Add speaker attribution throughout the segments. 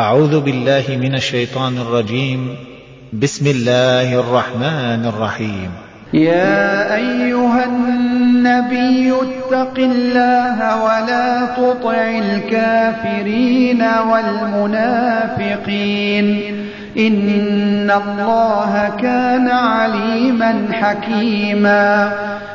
Speaker 1: أعوذ بالله من الشيطان الرجيم. بسم الله الرحمن الرحيم.
Speaker 2: يا أيها النبي اتق الله ولا تطع الكافرين والمنافقين. إن الله كان عليما حكيما.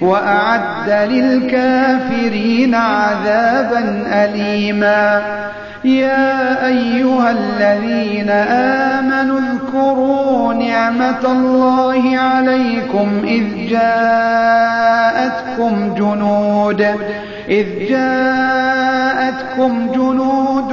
Speaker 2: وأعد للكافرين عذابا أليما. يا أيها الذين آمنوا اذكروا نعمة الله عليكم إذ جاءتكم جنود. إذ جاءتكم جنود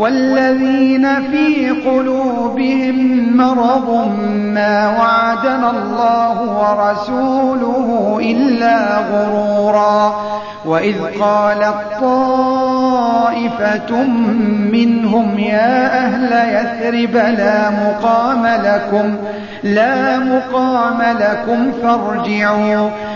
Speaker 2: والذين في قلوبهم مرض ما وعدنا الله ورسوله إلا غرورا. وإذ قالت طائفة منهم يا أهل يثرب لا مقام لكم لا مقام لكم فارجعوا.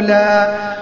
Speaker 2: الْأُولَىٰ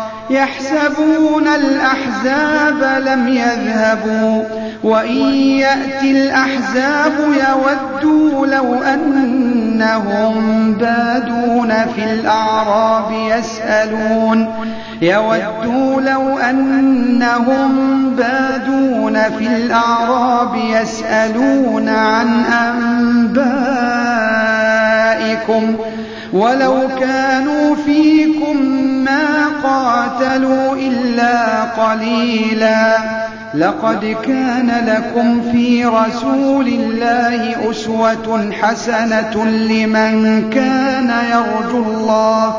Speaker 2: يحسبون الأحزاب لم يذهبوا وإن يأتي الأحزاب يودوا لو أنهم بادون في الأعراب يسألون يودوا لو أنهم بادون في الأعراب يسألون عن أنبائكم ولو كانوا فيكم ما قاتلوا إلا قليلا. لقد كان لكم في رسول الله أسوة حسنة لمن كان يرجو الله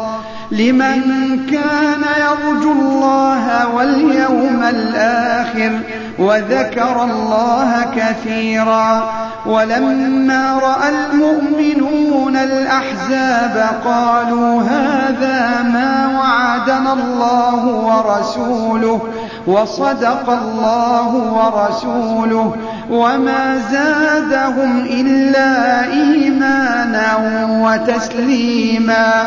Speaker 2: لمن كان يرجو الله واليوم الآخر. وذكر الله كثيرا ولما رأى المؤمنون الأحزاب قالوا هذا ما وعدنا الله ورسوله وصدق الله ورسوله وما زادهم إلا إيمانا وتسليما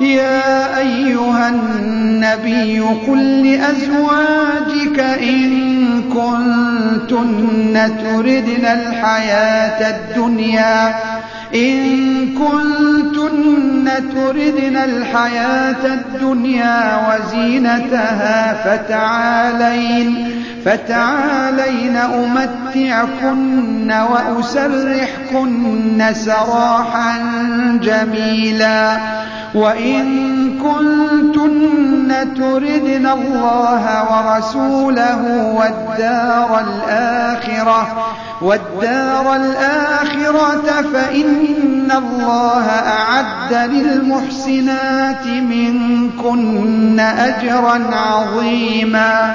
Speaker 2: يَا أَيُّهَا النَّبِيُّ قُل لِّأَزْوَاجِكَ إِن كُنتُنَّ تُرِدْنَ الْحَيَاةَ الدُّنْيَا إن كنتن تردن الحياة الدنيا وزينتها فتعالين فتعالين أمتعكن وأسرحكن سراحا جميلا. وإن كنتن تردن الله ورسوله والدار الآخرة والدار الآخرة فإن الله أعد للمحسنات منكن أجرا عظيما.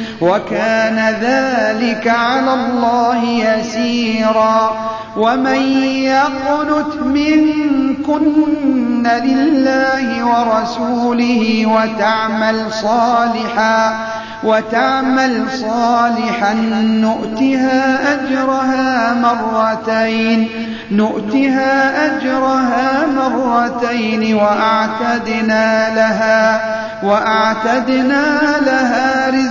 Speaker 2: وكان ذلك على الله يسيرا. ومن يقنت منكن لله ورسوله وتعمل صالحا وتعمل صالحا نؤتها أجرها مرتين نؤتها أجرها مرتين وأعتدنا لها وأعتدنا لها رزقا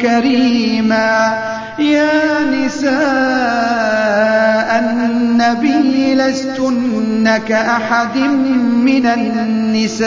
Speaker 2: كريما. يا نساء النبي لستن كأحد من النساء.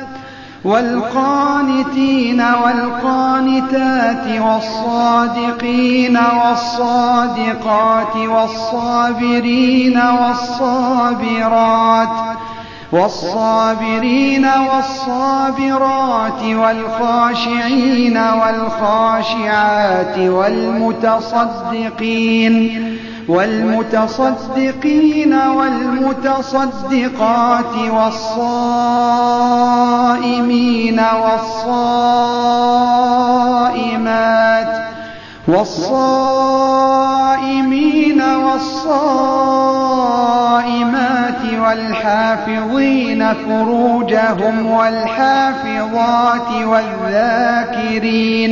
Speaker 2: والقانتين والقانتات والصادقين والصادقات والصابرين والصابرات والصابرين والصابرات والخاشعين والخاشعات والمتصدقين والمتصدقين والمتصدقات والصائمين والصائمات والصائمين والصائمات والحافظين فروجهم والحافظات والذاكرين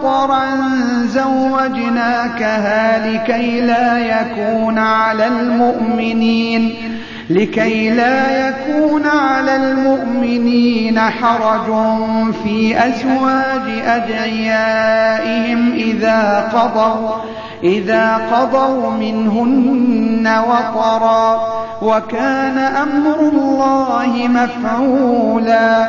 Speaker 2: وطرا زوجناكها لكي لا يكون على المؤمنين لكي لا يكون على المؤمنين حرج في أزواج أدعيائهم إذا قضوا إذا قضوا منهن وطرا وكان أمر الله مفعولا.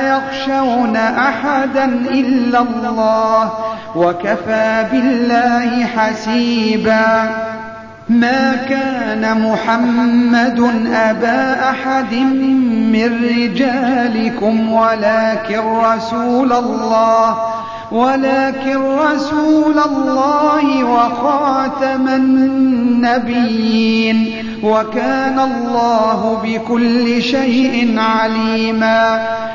Speaker 2: يخشون أحدا إلا الله وكفى بالله حسيبا ما كان محمد أبا أحد من رجالكم ولكن رسول الله ولكن رسول الله وخاتم النبيين وكان الله بكل شيء عليما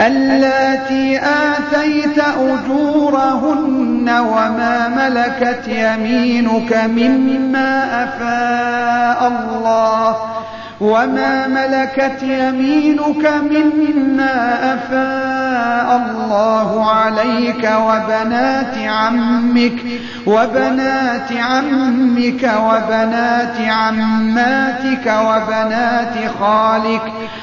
Speaker 2: اللاتي آتيت أجورهن وما ملكت يمينك مما أفاء الله وما ملكت يمينك مما أفاء الله عليك وبنات عمك وبنات عمك وبنات عماتك وبنات خالك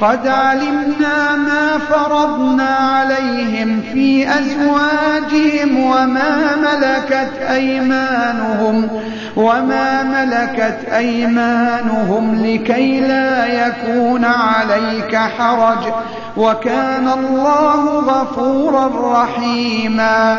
Speaker 2: قد علمنا ما فرضنا عليهم في أزواجهم وما ملكت أيمانهم وما ملكت أيمانهم لكي لا يكون عليك حرج وكان الله غفورا رحيما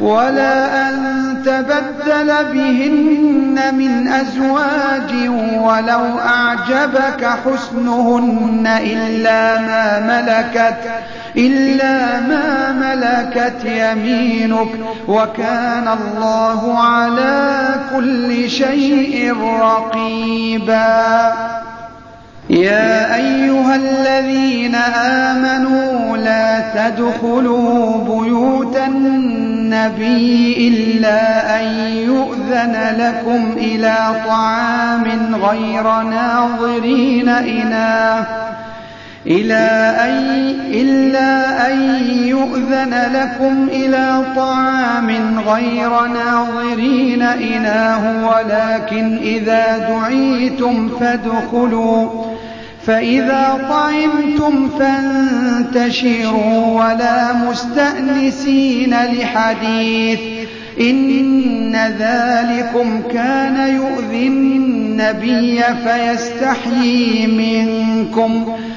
Speaker 2: ولا أن تبدل بهن من أزواج ولو أعجبك حسنهن إلا ما ملكت إلا ما ملكت يمينك وكان الله على كل شيء رقيبا يا أيها الذين آمنوا لا تدخلوا بيوت النبي إلا أن يؤذن لكم إلى طعام غير ناظرين إناه. إلى أن إلا أن يؤذن لكم إلى طعام غير ناظرين إناه ولكن إذا دعيتم فادخلوا. فإذا طعمتم فانتشروا ولا مستأنسين لحديث إن ذلكم كان يؤذي النبي فيستحيي منكم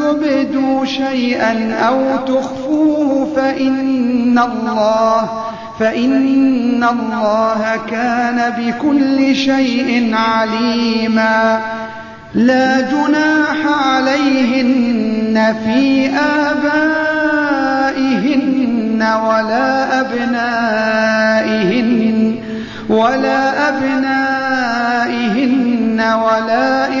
Speaker 2: تبدوا شيئا أو تخفوه فإن الله فإن الله كان بكل شيء عليما. لا جناح عليهن في آبائهن ولا أبنائهن ولا أبنائهن ولا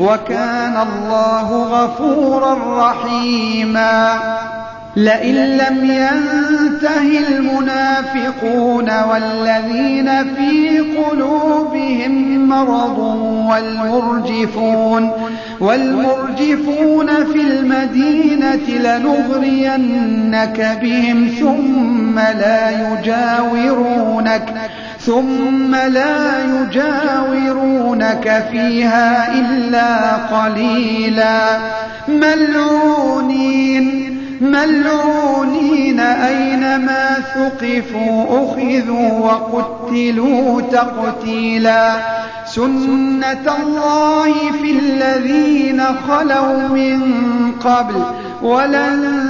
Speaker 2: وكان الله غفورا رحيما. لئن لم ينته المنافقون والذين في قلوبهم مرض والمرجفون والمرجفون في المدينة لنغرينك بهم ثم لا يجاورونك. ثم لا يجاورونك فيها إلا قليلا. ملعونين ملعونين أينما ثقفوا أخذوا وقتلوا تقتيلا. سنة الله في الذين خلوا من قبل ولن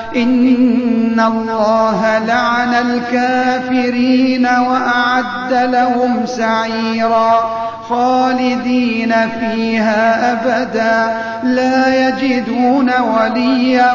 Speaker 2: إن الله لعن الكافرين وأعد لهم سعيرا خالدين فيها أبدا لا يجدون وليا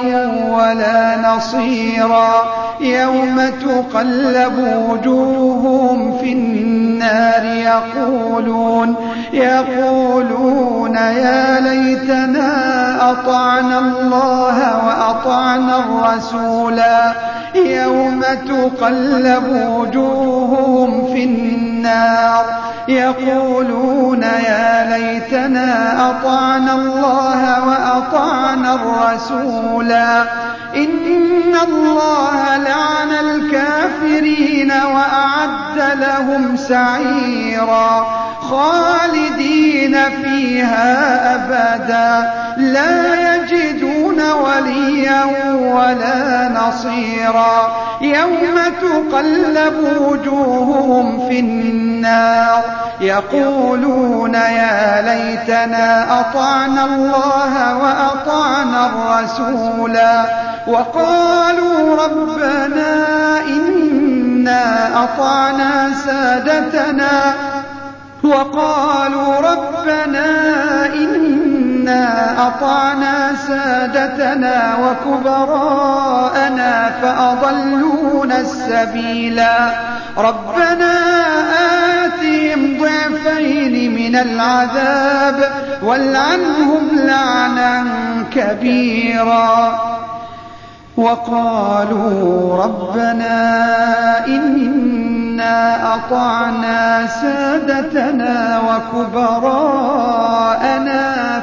Speaker 2: ولا نصيرا يوم تقلب وجوههم في النار يقولون يقولون يا ليتنا أطعنا الله وأطعنا الرسولا يوم تقلب وجوههم في النار يقولون يا ليتنا أطعنا الله وأطعنا الرسولا إن الله لعن الكافرين وأعد لهم سعيرا خالدين فيها أبدا. لا يجدون وليا ولا نصيرا. يوم تقلب وجوههم في النار. يقولون يا ليتنا أطعنا الله وأطعنا الرسولا وقالوا ربنا إنا أطعنا سادتنا. وقالوا ربنا إنا أطعنا سادتنا وكبراءنا فأضلونا السبيلا ربنا آتهم ضعفين من العذاب والعنهم لعنا كبيرا وقالوا ربنا إنا أطعنا سادتنا وكبراءنا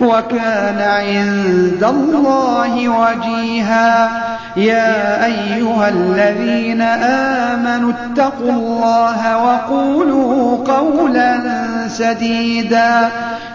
Speaker 2: وكان عند الله وجيها. يا أيها الذين آمنوا اتقوا الله وقولوا قولا سديدا.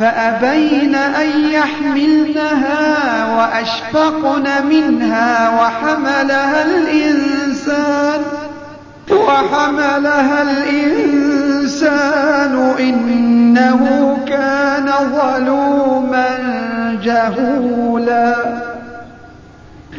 Speaker 2: فأبين أن يحملنها وأشفقن منها وحملها الإنسان وحملها الإنسان إنه كان ظلوما جهولا